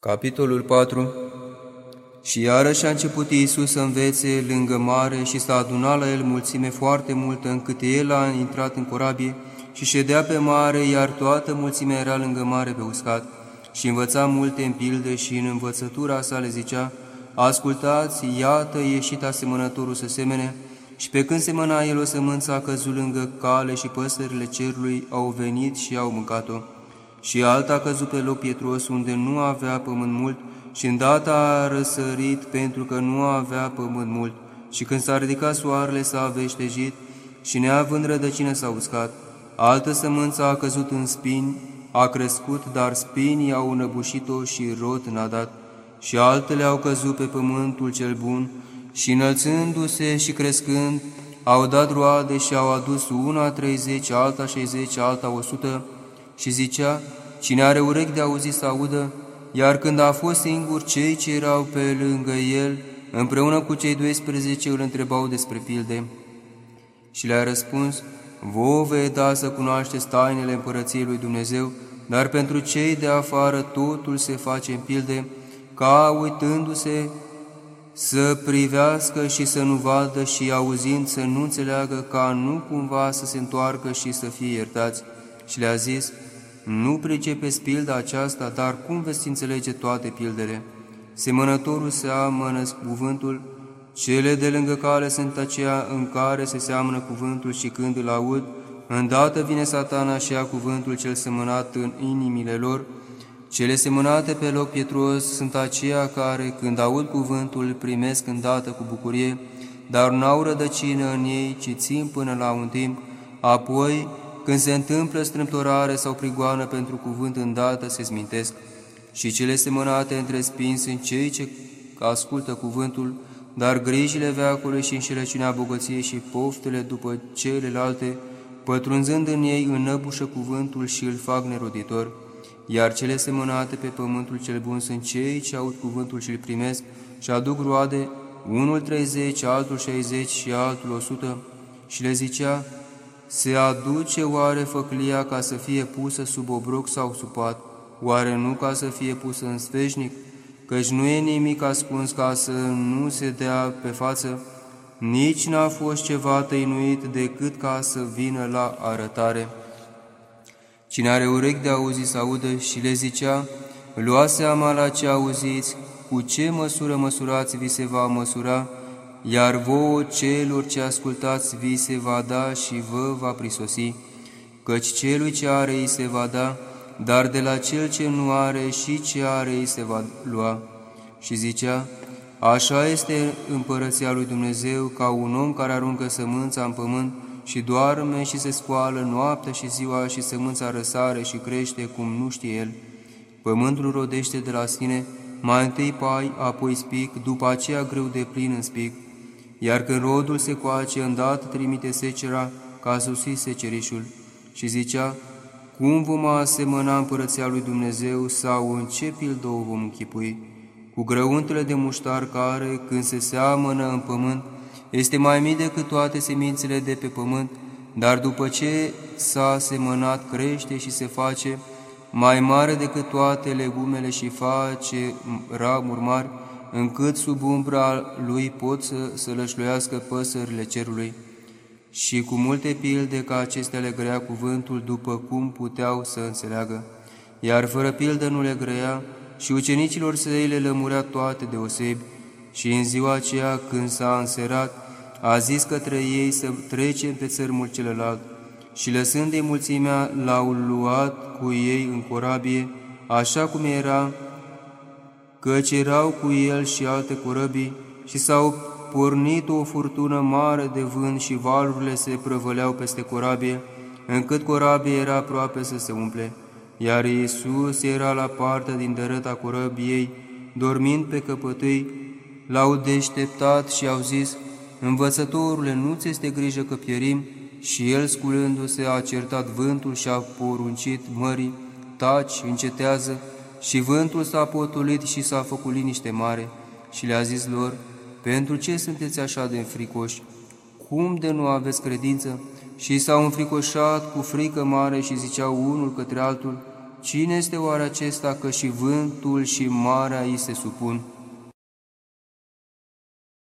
Capitolul 4 Și iarăși a început Iisus să învețe lângă mare și s-a adunat la el mulțime foarte multă, încât el a intrat în corabie și ședea pe mare, iar toată mulțimea era lângă mare pe uscat. Și învăța multe în pilde și în învățătura sa le zicea, Ascultați, iată ieșit asemănătorul să semene, și pe când semăna el o sămânță a căzut lângă cale și păsările cerului au venit și au mâncat-o și alta a căzut pe loc pietros unde nu avea pământ mult și îndată a răsărit pentru că nu avea pământ mult și când s-a ridicat soarele s-a veștejit și neavând rădăcină s-a uscat. Altă sămânță a căzut în spini, a crescut, dar spinii au înăbușit-o și rot n-a dat. Și altele au căzut pe pământul cel bun și înălțându-se și crescând, au dat roade și au adus una treizeci, alta șaizeci, alta o sută, și zicea, Cine are urechi de auzit să audă, iar când a fost singur, cei ce erau pe lângă el, împreună cu cei 12, îl întrebau despre pilde. Și le-a răspuns, Vă vei da să cunoașteți tainele împărăției lui Dumnezeu, dar pentru cei de afară totul se face în pilde, ca uitându-se să privească și să nu vadă și auzind să nu înțeleagă, ca nu cumva să se întoarcă și să fie iertați. Și le-a zis, nu pricepeți pilda aceasta, dar cum veți înțelege toate pildele? Semănătorul se amănă cuvântul, cele de lângă care sunt aceea în care se seamănă cuvântul și când îl aud, îndată vine satana și ia cuvântul cel semănat în inimile lor. Cele semănate pe loc pietros sunt aceia care, când aud cuvântul, îl primesc îndată cu bucurie, dar n-au rădăcină în ei, ci țin până la un timp, apoi când se întâmplă strâmtorare sau prigoană pentru cuvânt îndată se smintesc, și cele semănate între spini sunt cei ce ascultă cuvântul, dar grijile veacului și înșelăciunea bogăției și poftele după celelalte, pătrunzând în ei, înăbușă cuvântul și îl fac neroditor, iar cele semănate pe pământul cel bun sunt cei ce aud cuvântul și îl primesc și aduc roade, unul treizeci, altul șaizeci și altul o sută, și le zicea, se aduce oare făclia ca să fie pusă sub obroc sau sub pat, oare nu ca să fie pusă în sfeșnic? Căci nu e nimic ascuns ca să nu se dea pe față, nici n-a fost ceva tăinuit decât ca să vină la arătare. Cine are urechi de auzit să audă și le zicea, luați seama la ce auziți, cu ce măsură măsurați vi se va măsura, iar vouă celor ce ascultați vi se va da și vă va prisosi, căci celui ce are îi se va da, dar de la cel ce nu are și ce are îi se va lua. Și zicea, Așa este împărăția lui Dumnezeu ca un om care aruncă sămânța în pământ și doarme și se scoală noaptea și ziua și sămânța răsare și crește cum nu știe el. Pământul rodește de la sine, mai întâi pai, apoi spic, după aceea greu de plin în spic iar când rodul se coace, îndată trimite secera ca susi secerișul și zicea, cum vom asemăna împărăția lui Dumnezeu sau în ce pildă o vom închipui? Cu grăuntele de muștar care, când se seamănă în pământ, este mai mic decât toate semințele de pe pământ, dar după ce s-a semănat, crește și se face mai mare decât toate legumele și face ramuri mari, încât sub umbra lui pot să sălășluiască păsările cerului. Și cu multe pilde ca acestea le grăia cuvântul după cum puteau să înțeleagă, iar fără pildă nu le grăia și ucenicilor săi le lămurea toate deosebi, și în ziua aceea când s-a înserat, a zis către ei să trecem pe țărmul celălalt, și lăsând-i mulțimea, l-au luat cu ei în corabie, așa cum era căci erau cu el și alte corăbii și s-au pornit o furtună mare de vânt și valurile se prăvăleau peste corabie, încât corabia era aproape să se umple, iar Iisus era la partea din dărâta corăbiei, dormind pe căpătâi, l-au deșteptat și au zis, Învățătorule, nu ți este grijă că pierim? Și el, sculându-se, a certat vântul și a poruncit mării, taci, încetează, și vântul s-a potolit și s-a făcut liniște mare și le-a zis lor, Pentru ce sunteți așa de înfricoși? Cum de nu aveți credință? Și s-au înfricoșat cu frică mare și ziceau unul către altul, Cine este oare acesta că și vântul și marea îi se supun?